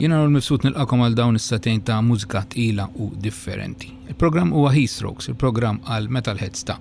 Jina għal mifsut nil-qakom għal dawn is-satejn ta' mużika tqila u differenti. Il-programm huwa Heat Strokes, il-programm għal Metalheads ta'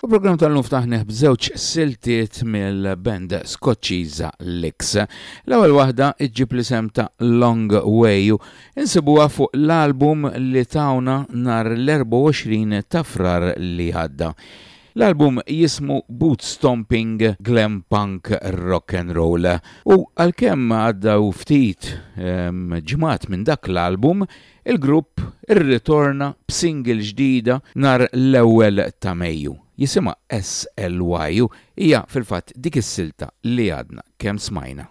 U program tal-lum ftaħneħ b'żewġ siltiet mill-band skoċċiża Lix. L-ewwel waħda iġġib l-isem ta' Long Way u insibuha fuq l-album li tawna nar l-24 ta' frar li għadda. L-album jismu Boot Stomping Glam Punk Rock and Roll u għalkemm għadda u ftit ġmat minn dak l-album Il-grupp irritorna b'single ġdida nhar l-ewwel ta' Mejju. Jisimha SLY u hija fil-fatt dik is-silta li għadna kemm smajna.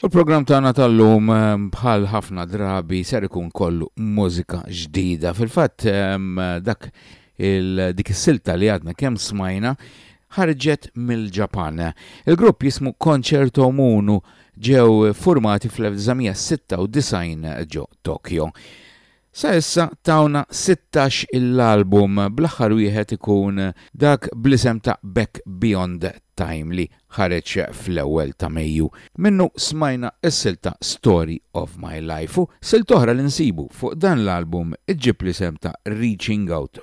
U l-programm tagħna tal-lum ehm, bħal ħafna drabi ser ikun kollu mużika ġdida. Fil-fatt ehm, dak il-dik is-silta li għadna kemm smajna ħarġet mill-Ġapan. Il-grupp jismu Concerto Munu ġew formati fl-1996 ġo Tokyo. Sa issa tawna sittax il-album, bl-aħħar wieħed ikun dak bl-isem ta' Back Beyond Time li ħareġ fl-ewwel ta' Mejju. Minnu smajna s-silta Story of My Life u silt oħra li nsibu fuq dan l-album iġġib l-isem ta' Reaching Out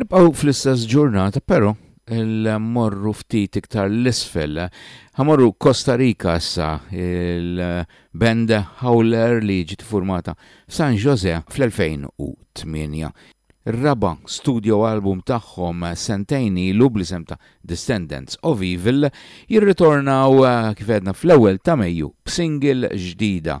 Nibqgħu fl-istess ġurnata, però il-morru ftit iktar l-isfel. Ħamorru Costa Rica issa il-band Howler li ġiet formata San Jose fl-2008. Raba studio album tagħhom sentejn ilu bl-isem ta' Descendants of Evil jirritornaw kif għedna fl-ewwel ta' Mejju b'single ġdida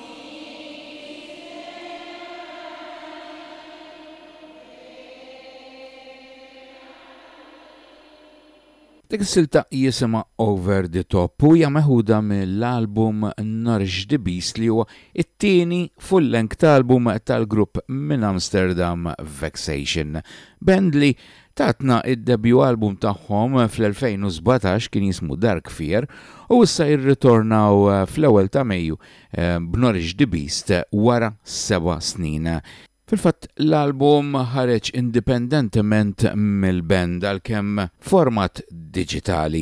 Dik is-silta jisimha Over the Top u hija meħuda mill-album Nourish the Beast li huwa t-tieni full-length album tal-grupp minn Amsterdam Vexation, band li Tatna id-debut album tagħhom fl-2017 kien jismu Dark Fear u issa jirritornaw fl-ewwel ta' Mejju b'Nourish the Beast wara seba' snin. Fil-fatt l-album ħareġ indipendentement mill-band għalkemm f'format diġitali.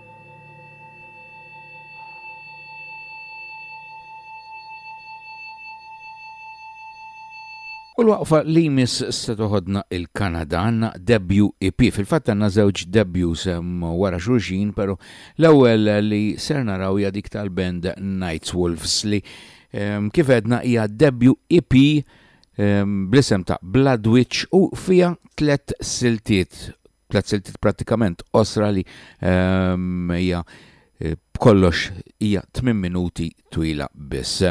U l-waqfa li jmiss se toħodna il-Kanada għanna WEP. Fil-fatt għanna żewġ W's wara xulxin, pero l-ewwel li ser naraw hija dik tal-band Nights Wolves li ehm, kif edna hija WEP ehm, bl-isem ta' Bloodwitch u fija tlet siltiet tliet siltiet prattikament qosra li ehm, hija eh, b'kollox hija 8 minuti twila biss.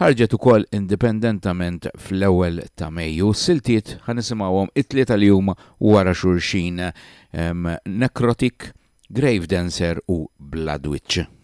Ħarġet ukoll indipendentament fl-ewwel ta' Mejju, siltiet ħan nisimgħuhom it-tlieta li huma wara xulxin ehm, Necrotic, Grave Dancer u Bloodwitch.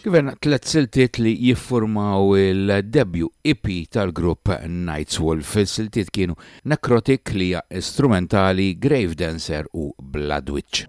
Gvern tliet siltiet li jiffurmaw il-debju EP tal-grupp Night's Wolf. Is-siltiet kienu Necrotic li hija strumentali, Grave Dancer u Blood Witch.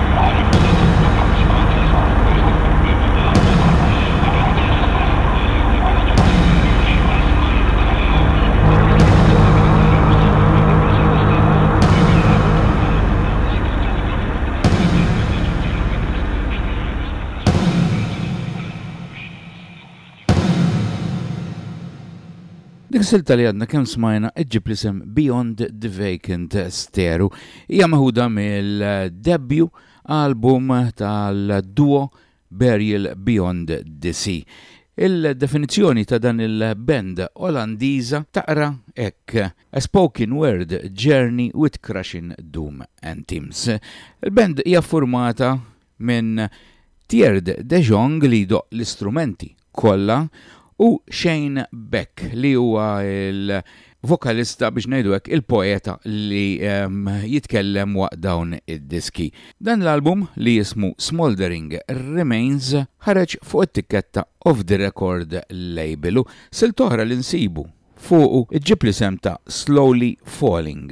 Dik silta li għadna kemm smajna iġġib l-isem Beyond the Vacant Steru. Hija meħuda mill-debju album tal-duo Burial Beyond the Sea. Il-definizzjoni ta' dan il-band Olandiża taqra hekk, A spoken word journey with crushing doom and themes. Il-band hija ffurmata minn Tjeerd de Jong li jdoqq l-istrumenti kollha u Shane Beck li huwa l-vokalista biex ngħidu hekk il-poeta li jitkellem waqt dawn id-diski. Dan l-album li jismu Smouldering Remains ħareġ fuq it-tikketta Off The Record label u silt oħra li nsibu Fuqu ġġib l-isem ta' Slowly Falling.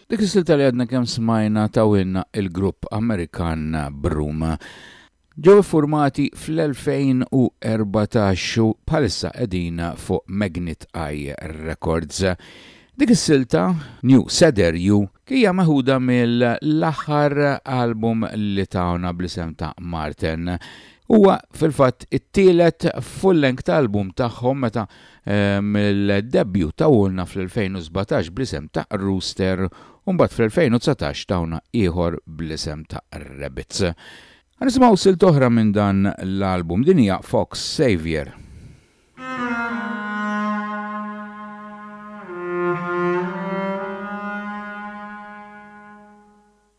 Dik is-silta li għadna kemm smajna tawilna il-grupp Amerikan Broom. Ġew iffurmati fl-2014 u bħalissa qegħdin fuq Magnet Eye Records. Dik is-silta, New Cedar You, hija meħuda mill-aħħar album li tawna bl-isem ta' Marten. Huwa fil-fatt it-tielet full-length album tagħhom meta Mill-debut tawulna fl-2017 bl-isem ta' Rooster u mbagħad fl-2019 tawna ieħor bl-isem ta' Rabbits. Ħa nisimgħu silt oħra minn dan l-album, din hija Fox Saviour.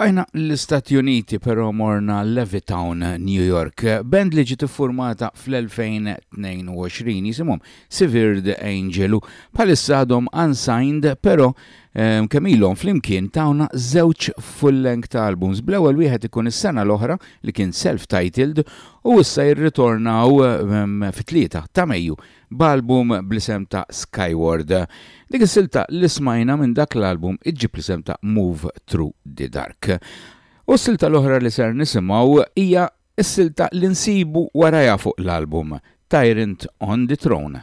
Bqajna l-Istati Uniti però morna Levittown, New York. Band li ġiet iffurmata fl-2022 jisimhom Severed Angel u bħalissa għadhom unsigned però Ehm, kemm ilhom flimkien tawna żewġ full-length albums. Bl-ewwel wieħed ikun is-sena l-oħra li kien self-titled u issa jirritornaw ehm, fit-tlieta ta' Mejju b'album bl-isem ta' Skyward. Dik is-silta li smajna minn dak l-album iġġib l-isem ta' Move Thru the Dark. U s-silta l-oħra li ser nisimgħu hija s-silta li nsibu warajha fuq l-album, Tyrant on the Throne.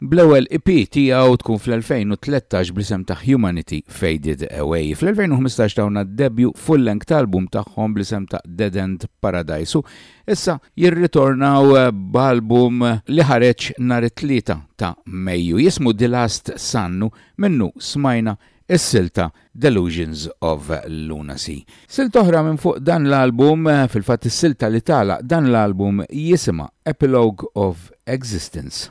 Bl-ewwel EP tiegħu tkun fl-2013 bl-isem ta' Humanity Faded Away. Fl-2015 tawna d-debju full-length album tagħhom bl-isem ta' Dead End Paradise u issa jirritornaw b'album li ħareġ nhar it-Tlieta ta' Mejju jismu The Last Sun u minnu smajna is-silta Delusions of Lunacy. Silta oħra minn fuq dan l-album, fil-fatt is-silta li tagħlaq dan l-album jisimha Epilogue of Existence.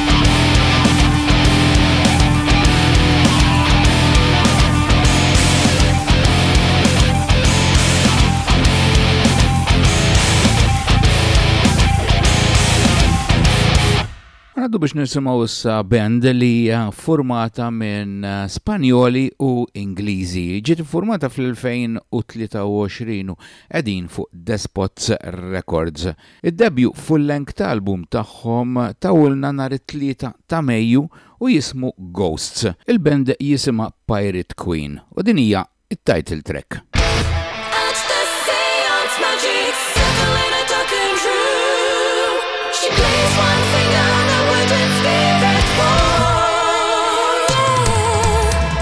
Għaddu biex nisimaw issa band li hija formata minn eh, Spanjoli u Ingliżi. Ġiet formata fl-2023 u qegħdin fuq Despots Records. Id-debju full-length ta' album tagħhom tawlna nhar it-Tlieta ta' Mejju u jismu Ghosts. Il-band jisimha Pirate Queen u din hija t-title track. Għax ta' seance ma ġiet saħħa wara dak il-room She plays one thing on a wooden speaker 4 yeah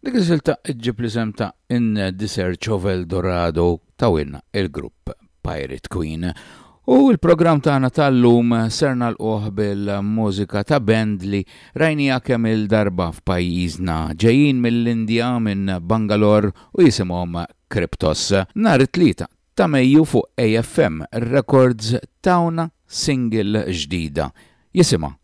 Dik il-silta ġib l-isem ta' In Desert Chovel Dorado tawilna il-grupp Pirate Queen. U l-programm tagħna tal-lum ser nagħlquh bil-mużika ta' band li rajnija kemm il-darba f'pajjiżna ġejjin mill-Indja minn Bangalore u jisimhom Cryptos. Nhar it-Tlieta ta' Mejju fuq AFM Records tawna single ġdida jisimha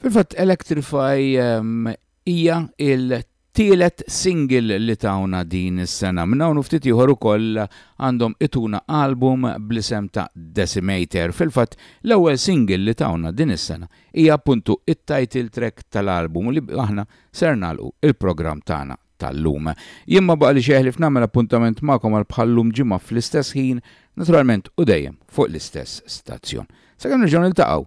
Fil-fatt Electrify hija il tielet single li tawna din is-sena. Minn hawn ftit ieħor ukoll għandhom ituna album bl-isem ta' Decimator. Fil-fatt, l-ewwel single li tawna din is-sena hija appuntu it-title track tal-album u li aħna ser nagħlqu il-programm tagħna tal-lum. Jien ma baqalix jeħlif nagħmel appuntament magħkom għal bħal-lum ġimgħa fl-istess ħin, naturalment u dejjem fuq l-istess stazzjon. Sakemm nerġgħu niltaqgħu,